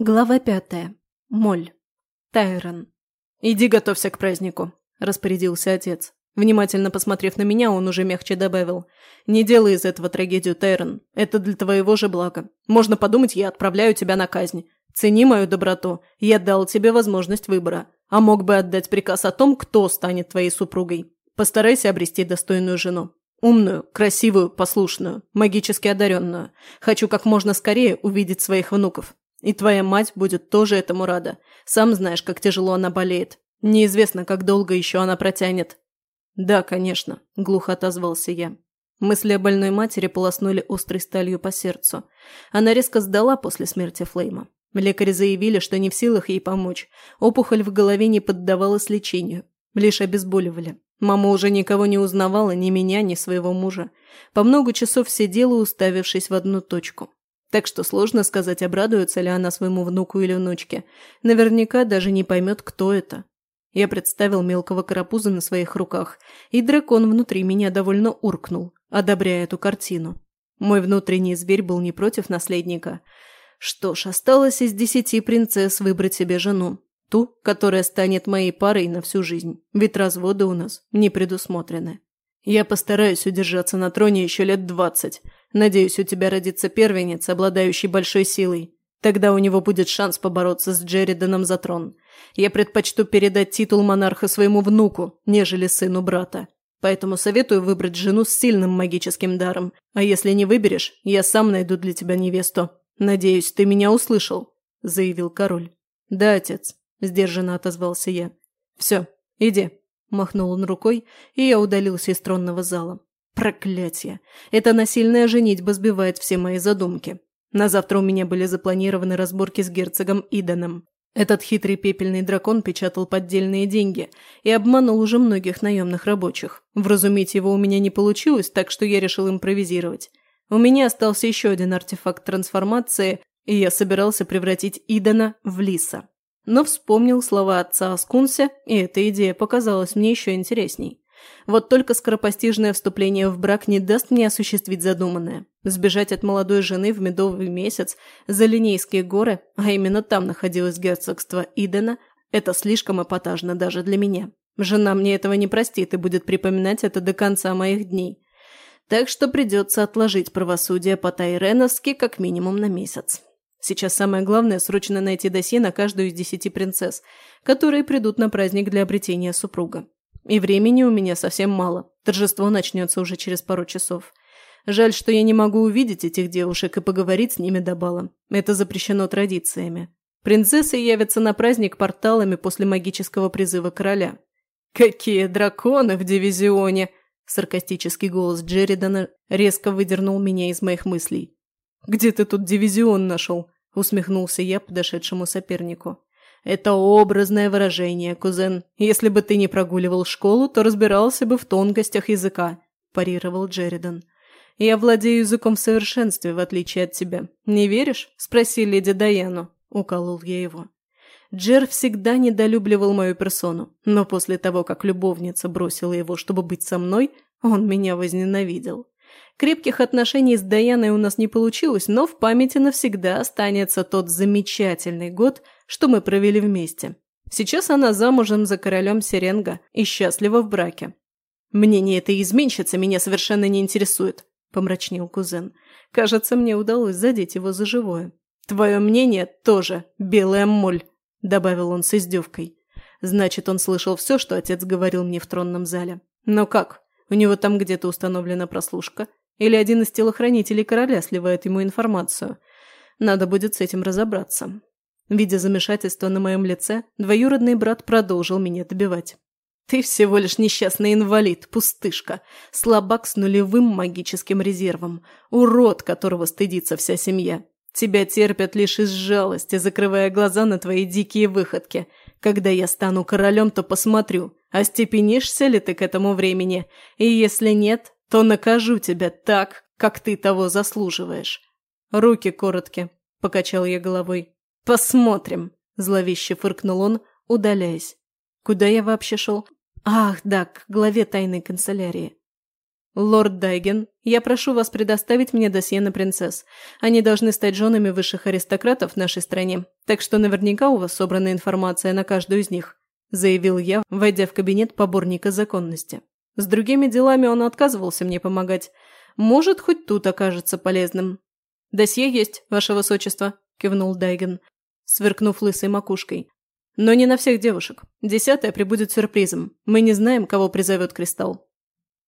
Глава пятая. Моль. Тайрон. «Иди готовься к празднику», – распорядился отец. Внимательно посмотрев на меня, он уже мягче добавил. «Не делай из этого трагедию, Тайрон. Это для твоего же блага. Можно подумать, я отправляю тебя на казнь. Цени мою доброту. Я дал тебе возможность выбора. А мог бы отдать приказ о том, кто станет твоей супругой. Постарайся обрести достойную жену. Умную, красивую, послушную, магически одаренную. Хочу как можно скорее увидеть своих внуков. И твоя мать будет тоже этому рада. Сам знаешь, как тяжело она болеет. Неизвестно, как долго еще она протянет». «Да, конечно», – глухо отозвался я. Мысли о больной матери полоснули острой сталью по сердцу. Она резко сдала после смерти Флейма. Лекари заявили, что не в силах ей помочь. Опухоль в голове не поддавалась лечению. Лишь обезболивали. Мама уже никого не узнавала, ни меня, ни своего мужа. По много часов сидела, уставившись в одну точку. Так что сложно сказать, обрадуется ли она своему внуку или внучке. Наверняка даже не поймет, кто это. Я представил мелкого карапуза на своих руках, и дракон внутри меня довольно уркнул, одобряя эту картину. Мой внутренний зверь был не против наследника. Что ж, осталось из десяти принцесс выбрать себе жену. Ту, которая станет моей парой на всю жизнь. Ведь разводы у нас не предусмотрены. Я постараюсь удержаться на троне еще лет двадцать. Надеюсь, у тебя родится первенец, обладающий большой силой. Тогда у него будет шанс побороться с Джериданом за трон. Я предпочту передать титул монарха своему внуку, нежели сыну брата. Поэтому советую выбрать жену с сильным магическим даром. А если не выберешь, я сам найду для тебя невесту. Надеюсь, ты меня услышал», – заявил король. «Да, отец», – сдержанно отозвался я. «Все, иди», Махнул он рукой, и я удалился из тронного зала. Проклятие! Эта насильная женитьба сбивает все мои задумки. На завтра у меня были запланированы разборки с герцогом Иданом. Этот хитрый пепельный дракон печатал поддельные деньги и обманул уже многих наемных рабочих. Вразумить его у меня не получилось, так что я решил импровизировать. У меня остался еще один артефакт трансформации, и я собирался превратить Идана в лиса но вспомнил слова отца о скунсе, и эта идея показалась мне еще интересней. Вот только скоропостижное вступление в брак не даст мне осуществить задуманное. Сбежать от молодой жены в медовый месяц за Линейские горы, а именно там находилось герцогство Идена, это слишком эпатажно даже для меня. Жена мне этого не простит и будет припоминать это до конца моих дней. Так что придется отложить правосудие по-тайреновски как минимум на месяц. Сейчас самое главное – срочно найти досье на каждую из десяти принцесс, которые придут на праздник для обретения супруга. И времени у меня совсем мало. Торжество начнется уже через пару часов. Жаль, что я не могу увидеть этих девушек и поговорить с ними до бала. Это запрещено традициями. Принцессы явятся на праздник порталами после магического призыва короля. «Какие драконы в дивизионе!» Саркастический голос Джеридана резко выдернул меня из моих мыслей. «Где ты тут дивизион нашел?» – усмехнулся я подошедшему сопернику. «Это образное выражение, кузен. Если бы ты не прогуливал школу, то разбирался бы в тонкостях языка», – парировал Джеридан. «Я владею языком в совершенстве, в отличие от тебя. Не веришь?» – спроси леди Даяну. – уколол я его. Джер всегда недолюбливал мою персону, но после того, как любовница бросила его, чтобы быть со мной, он меня возненавидел. Крепких отношений с Даяной у нас не получилось, но в памяти навсегда останется тот замечательный год, что мы провели вместе. Сейчас она замужем за королем Серенга и счастлива в браке. «Мнение этой изменщицы меня совершенно не интересует», – помрачнел кузен. «Кажется, мне удалось задеть его за живое». «Твое мнение тоже, белая моль», – добавил он с издевкой. Значит, он слышал все, что отец говорил мне в тронном зале. Но как? У него там где-то установлена прослушка. Или один из телохранителей короля сливает ему информацию. Надо будет с этим разобраться. Видя замешательство на моем лице, двоюродный брат продолжил меня добивать. «Ты всего лишь несчастный инвалид, пустышка, слабак с нулевым магическим резервом, урод, которого стыдится вся семья. Тебя терпят лишь из жалости, закрывая глаза на твои дикие выходки. Когда я стану королем, то посмотрю, остепенишься ли ты к этому времени, и если нет, то накажу тебя так, как ты того заслуживаешь. Руки короткие, покачал я головой. Посмотрим, зловеще фыркнул он, удаляясь. Куда я вообще шел? Ах, да, к главе тайной канцелярии. «Лорд Дайген, я прошу вас предоставить мне досье на принцесс. Они должны стать женами высших аристократов в нашей стране, так что наверняка у вас собрана информация на каждую из них», заявил я, войдя в кабинет поборника законности. С другими делами он отказывался мне помогать. Может, хоть тут окажется полезным. «Досье есть, ваше высочество», – кивнул Дайген, сверкнув лысой макушкой. «Но не на всех девушек. Десятая прибудет сюрпризом. Мы не знаем, кого призовет Кристалл.